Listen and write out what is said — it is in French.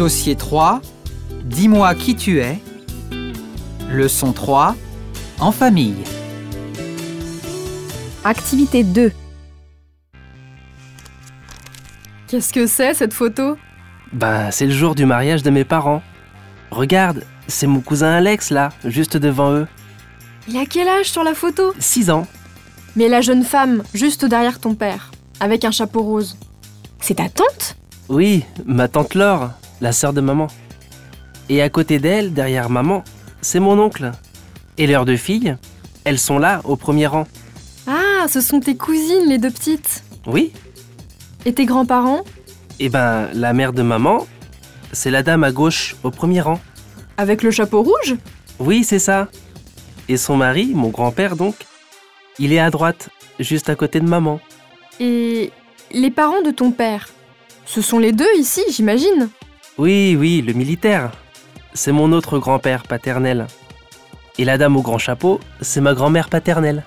Dossier 3. Dis-moi qui tu es. Leçon 3. En famille. Activité 2. Qu'est-ce que c'est cette photo? Bah, c'est le jour du mariage de mes parents. Regarde, c'est mon cousin Alex là, juste devant eux. Il a quel âge sur la photo? 6 ans. Mais la jeune femme, juste derrière ton père, avec un chapeau rose. C'est ta tante? Oui, ma tante Laure, la sœur de maman. Et à côté d'elle, derrière maman, c'est mon oncle. Et leurs deux filles, elles sont là, au premier rang. Ah, ce sont tes cousines, les deux petites. Oui Et tes grands-parents? Eh ben, la mère de maman, c'est la dame à gauche, au premier rang. Avec le chapeau rouge? Oui, c'est ça. Et son mari, mon grand-père donc, il est à droite, juste à côté de maman. Et les parents de ton père? Ce sont les deux ici, j'imagine? Oui, oui, le militaire. C'est mon autre grand-père paternel. Et la dame au grand chapeau, c'est ma grand-mère paternelle.